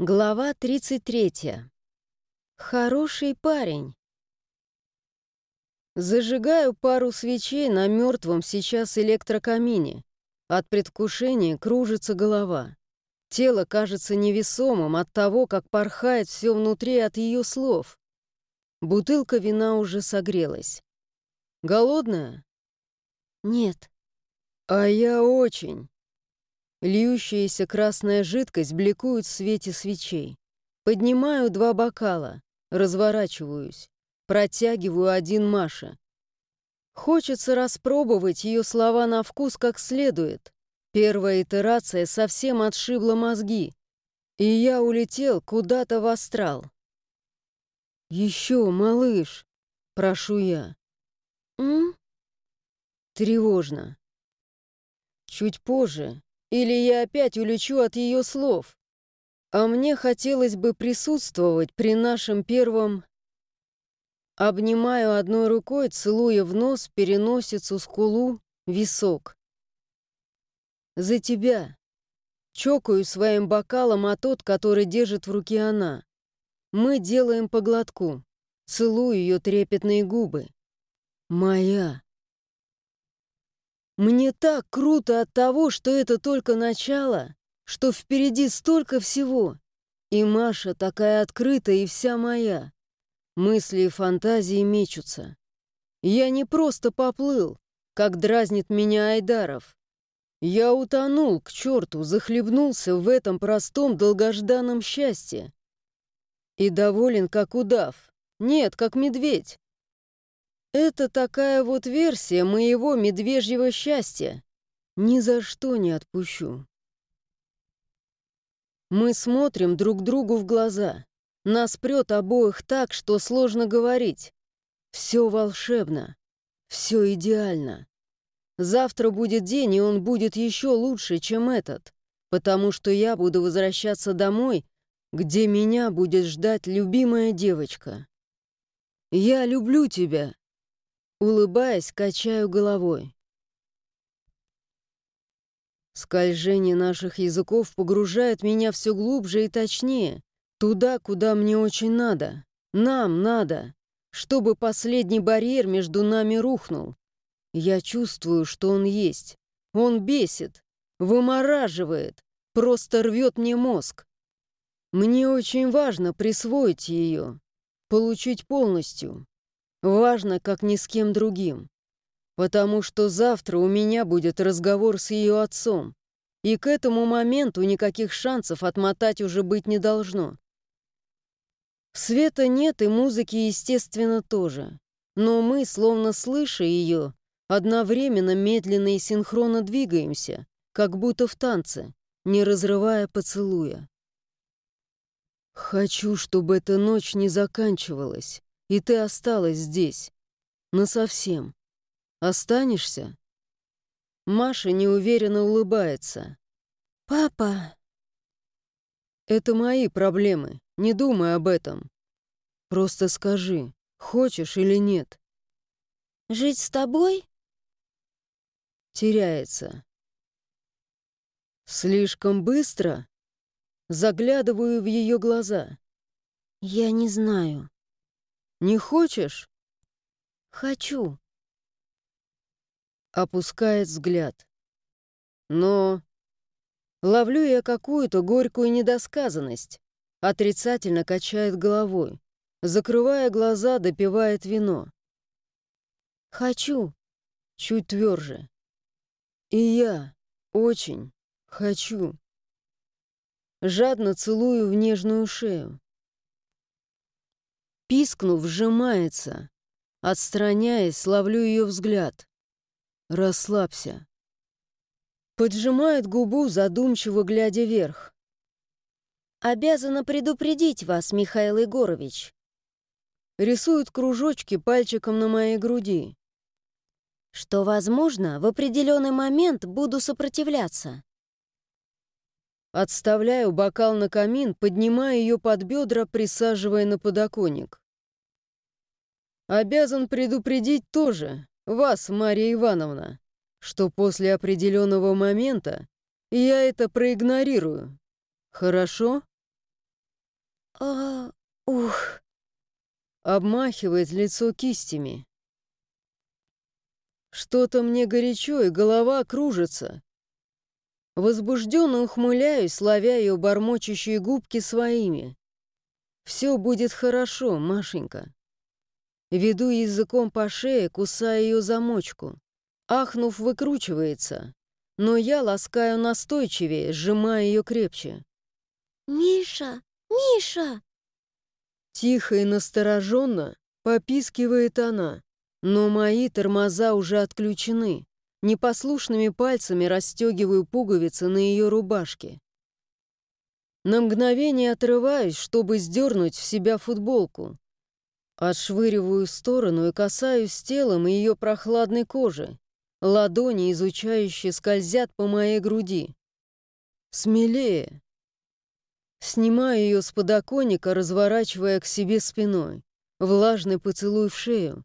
Глава 33. Хороший парень. Зажигаю пару свечей на мертвом сейчас электрокамине. От предвкушения кружится голова. Тело кажется невесомым от того, как порхает все внутри от ее слов. Бутылка вина уже согрелась. Голодная? Нет. А я очень. Льющаяся красная жидкость бликует в свете свечей. Поднимаю два бокала, разворачиваюсь, протягиваю один Маше. Хочется распробовать ее слова на вкус как следует. Первая итерация совсем отшибла мозги, и я улетел куда-то в астрал. «Еще, малыш!» — прошу я. «М?» Тревожно. Чуть позже, или я опять улечу от ее слов. А мне хотелось бы присутствовать при нашем первом... Обнимаю одной рукой, целуя в нос, переносицу, скулу, висок. За тебя. Чокаю своим бокалом, а тот, который держит в руке она. Мы делаем по глотку. Целую ее трепетные губы. Моя. Мне так круто от того, что это только начало, что впереди столько всего. И Маша такая открытая и вся моя. Мысли и фантазии мечутся. Я не просто поплыл, как дразнит меня Айдаров. Я утонул, к черту, захлебнулся в этом простом долгожданном счастье. И доволен, как удав. Нет, как медведь. Это такая вот версия моего медвежьего счастья. Ни за что не отпущу. Мы смотрим друг другу в глаза. Нас прет обоих так, что сложно говорить. Все волшебно. Все идеально. Завтра будет день, и он будет еще лучше, чем этот, потому что я буду возвращаться домой, где меня будет ждать любимая девочка. Я люблю тебя. Улыбаясь, качаю головой. Скольжение наших языков погружает меня все глубже и точнее, туда, куда мне очень надо. Нам надо, чтобы последний барьер между нами рухнул. Я чувствую, что он есть. Он бесит, вымораживает, просто рвет мне мозг. Мне очень важно присвоить ее, получить полностью. Важно, как ни с кем другим. Потому что завтра у меня будет разговор с ее отцом, и к этому моменту никаких шансов отмотать уже быть не должно. Света нет, и музыки, естественно, тоже. Но мы, словно слыша ее, одновременно медленно и синхронно двигаемся, как будто в танце, не разрывая поцелуя. Хочу, чтобы эта ночь не заканчивалась. И ты осталась здесь. Насовсем. Останешься?» Маша неуверенно улыбается. «Папа...» «Это мои проблемы. Не думай об этом. Просто скажи, хочешь или нет». «Жить с тобой?» Теряется. «Слишком быстро?» Заглядываю в ее глаза. «Я не знаю». Не хочешь? Хочу. Опускает взгляд. Но... Ловлю я какую-то горькую недосказанность. Отрицательно качает головой. Закрывая глаза, допивает вино. Хочу. Чуть тверже. И я очень хочу. Жадно целую в нежную шею. Пискнув, сжимается. Отстраняясь, ловлю ее взгляд. Расслабься. Поджимает губу, задумчиво глядя вверх. «Обязана предупредить вас, Михаил Егорович». Рисует кружочки пальчиком на моей груди. «Что, возможно, в определенный момент буду сопротивляться». Отставляю бокал на камин, поднимая ее под бедра, присаживая на подоконник. Обязан предупредить тоже, вас, Мария Ивановна, что после определенного момента я это проигнорирую. Хорошо? А, ух. Обмахивает лицо кистями. Что-то мне горячо, и голова кружится. Возбужденно ухмыляюсь, ловя ее бормочущие губки своими. «Все будет хорошо, Машенька». Веду языком по шее, кусая ее замочку. Ахнув, выкручивается. Но я ласкаю настойчивее, сжимая ее крепче. «Миша! Миша!» Тихо и настороженно попискивает она. Но мои тормоза уже отключены. Непослушными пальцами расстегиваю пуговицы на ее рубашке. На мгновение отрываюсь, чтобы сдернуть в себя футболку. Отшвыриваю сторону и касаюсь телом ее прохладной кожи. Ладони, изучающие, скользят по моей груди. Смелее. Снимаю ее с подоконника, разворачивая к себе спиной. Влажный поцелуй в шею.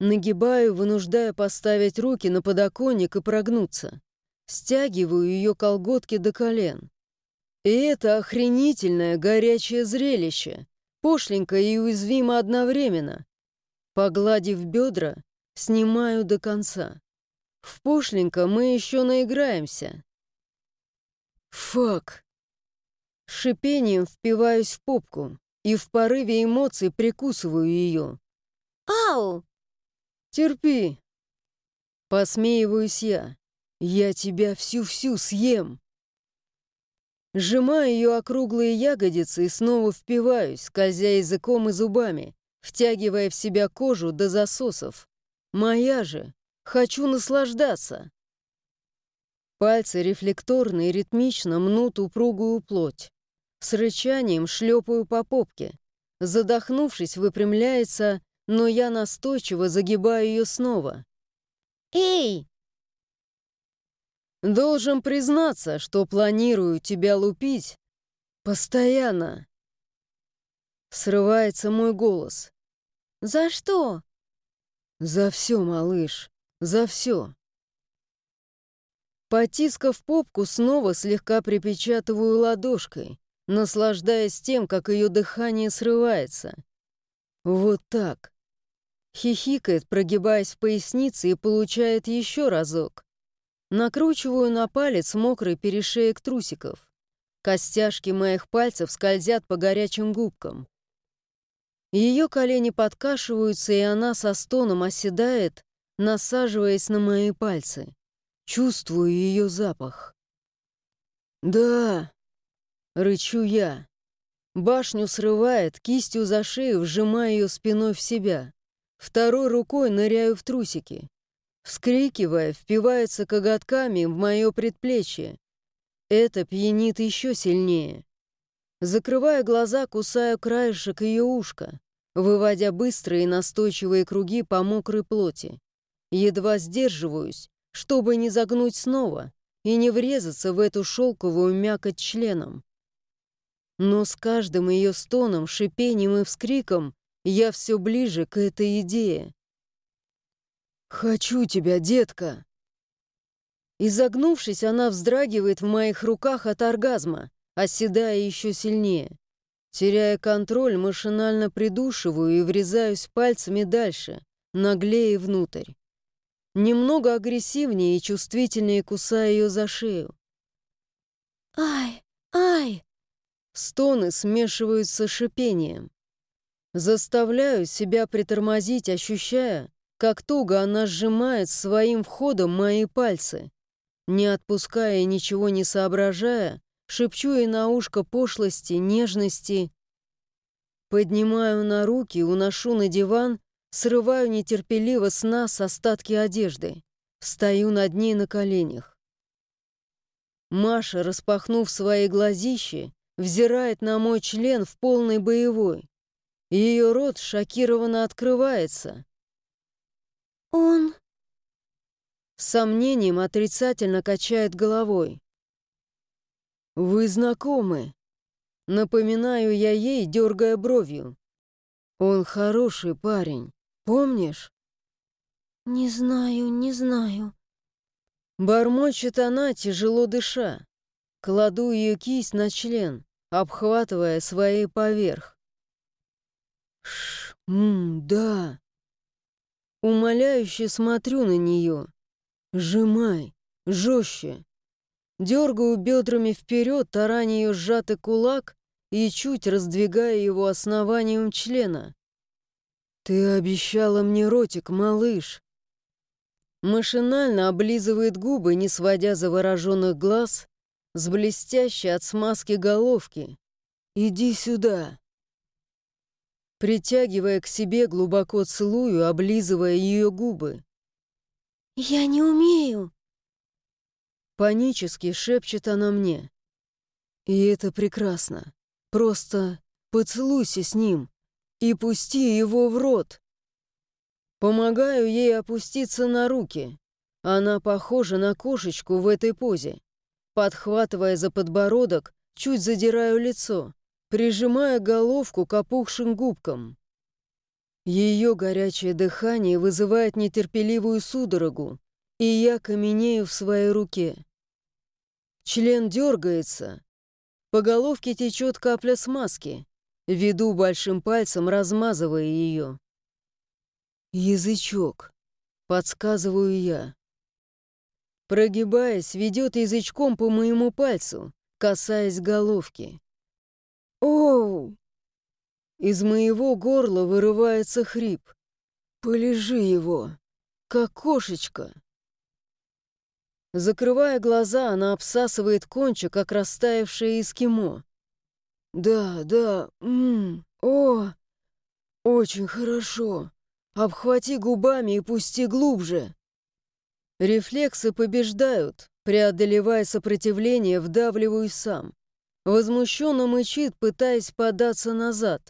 Нагибаю, вынуждая поставить руки на подоконник и прогнуться. Стягиваю ее колготки до колен. И это охренительное горячее зрелище, пошленькое и уязвимо одновременно. Погладив бедра, снимаю до конца. В пошленько мы еще наиграемся. Фак. Шипением впиваюсь в попку и в порыве эмоций прикусываю ее. «Ау!» «Терпи!» Посмеиваюсь я. «Я тебя всю-всю съем!» Сжимаю ее округлые ягодицы и снова впиваюсь, скользя языком и зубами, втягивая в себя кожу до засосов. Моя же! Хочу наслаждаться! Пальцы рефлекторно и ритмично мнут упругую плоть. С рычанием шлепаю по попке. Задохнувшись, выпрямляется но я настойчиво загибаю ее снова. «Эй!» «Должен признаться, что планирую тебя лупить постоянно». Срывается мой голос. «За что?» «За все, малыш, за все». Потискав попку, снова слегка припечатываю ладошкой, наслаждаясь тем, как ее дыхание срывается. Вот так. Хихикает, прогибаясь в пояснице и получает еще разок. Накручиваю на палец мокрый перешеек трусиков. Костяшки моих пальцев скользят по горячим губкам. Ее колени подкашиваются, и она со стоном оседает, насаживаясь на мои пальцы. Чувствую ее запах. «Да!» — рычу я. Башню срывает, кистью за шею, вжимая ее спиной в себя. Второй рукой ныряю в трусики. Вскрикивая, впивается коготками в мое предплечье. Это пьянит еще сильнее. Закрывая глаза, кусаю краешек ее ушка, выводя быстрые настойчивые круги по мокрой плоти. Едва сдерживаюсь, чтобы не загнуть снова и не врезаться в эту шелковую мякоть членом. Но с каждым ее стоном, шипением и вскриком я все ближе к этой идее. «Хочу тебя, детка!» Изогнувшись, она вздрагивает в моих руках от оргазма, оседая еще сильнее. Теряя контроль, машинально придушиваю и врезаюсь пальцами дальше, наглее внутрь. Немного агрессивнее и чувствительнее кусая ее за шею. «Ай! Ай!» Стоны смешиваются с шипением. Заставляю себя притормозить, ощущая, как туго она сжимает своим входом мои пальцы. Не отпуская и ничего не соображая, шепчу ей на ушко пошлости, нежности. Поднимаю на руки, уношу на диван, срываю нетерпеливо с нас остатки одежды. Встаю над ней на коленях. Маша, распахнув свои глазищи, взирает на мой член в полной боевой. Ее рот шокированно открывается. «Он...» С сомнением отрицательно качает головой. «Вы знакомы?» Напоминаю я ей, дергая бровью. «Он хороший парень, помнишь?» «Не знаю, не знаю». Бормочет она, тяжело дыша. Кладу ее кисть на член. обхватывая своей поверх. Ш, м, да. Умоляюще смотрю на нее. Сжимай, жестче. Дергаю бедрами вперед, тараня ее сжатый кулак и чуть раздвигая его основанием члена. «Ты обещала мне ротик, малыш!» Машинально облизывает губы, не сводя завороженных глаз с блестящей от смазки головки. «Иди сюда!» Притягивая к себе, глубоко целую, облизывая ее губы. «Я не умею!» Панически шепчет она мне. И это прекрасно. Просто поцелуйся с ним и пусти его в рот. Помогаю ей опуститься на руки. Она похожа на кошечку в этой позе. Подхватывая за подбородок, чуть задираю лицо, прижимая головку к опухшим губкам. Ее горячее дыхание вызывает нетерпеливую судорогу, и я каменею в своей руке. Член дергается. По головке течет капля смазки. Веду большим пальцем, размазывая ее. «Язычок», — подсказываю я. Прогибаясь, ведет язычком по моему пальцу, касаясь головки. «Оу!» Из моего горла вырывается хрип. «Полежи его, как кошечка!» Закрывая глаза, она обсасывает кончик, как растаявшее эскимо. «Да, да, ммм, о, очень хорошо. Обхвати губами и пусти глубже». Рефлексы побеждают, преодолевая сопротивление, вдавливаю сам. Возмущенно мычит, пытаясь податься назад.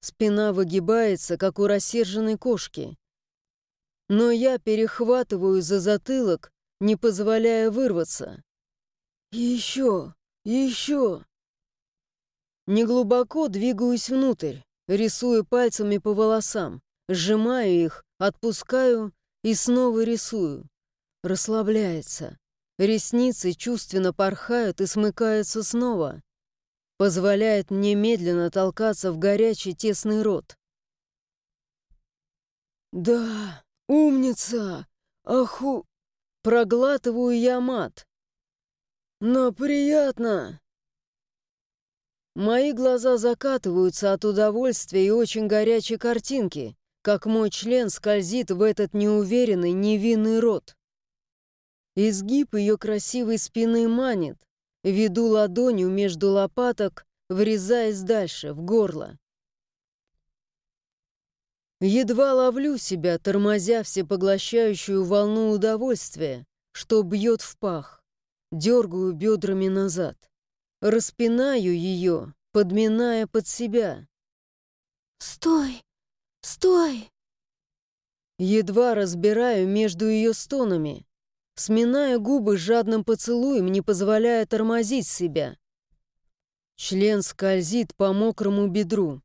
Спина выгибается, как у рассерженной кошки. Но я перехватываю за затылок, не позволяя вырваться. «Еще! Еще!» Неглубоко двигаюсь внутрь, рисую пальцами по волосам, сжимаю их, отпускаю и снова рисую. Расслабляется. Ресницы чувственно порхают и смыкаются снова. Позволяет мне медленно толкаться в горячий тесный рот. «Да, умница! Аху!» Проглатываю я мат. «Но приятно!» Мои глаза закатываются от удовольствия и очень горячей картинки, как мой член скользит в этот неуверенный, невинный рот. Изгиб ее красивой спины манит, веду ладонью между лопаток, врезаясь дальше, в горло. Едва ловлю себя, тормозя всепоглощающую волну удовольствия, что бьет в пах, дергаю бедрами назад. Распинаю ее, подминая под себя. «Стой! Стой!» Едва разбираю между ее стонами, сминая губы жадным поцелуем, не позволяя тормозить себя. Член скользит по мокрому бедру.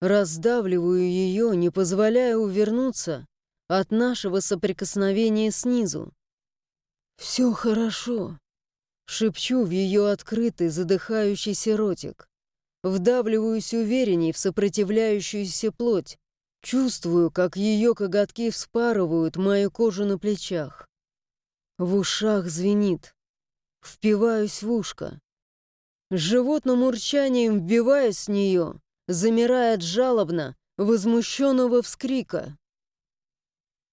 Раздавливаю ее, не позволяя увернуться от нашего соприкосновения снизу. «Все хорошо», Шепчу в ее открытый, задыхающийся ротик. Вдавливаюсь уверенней в сопротивляющуюся плоть. Чувствую, как ее коготки вспарывают мою кожу на плечах. В ушах звенит. Впиваюсь в ушко. Животным урчанием вбиваюсь с нее, замирая от жалобно, возмущенного вскрика.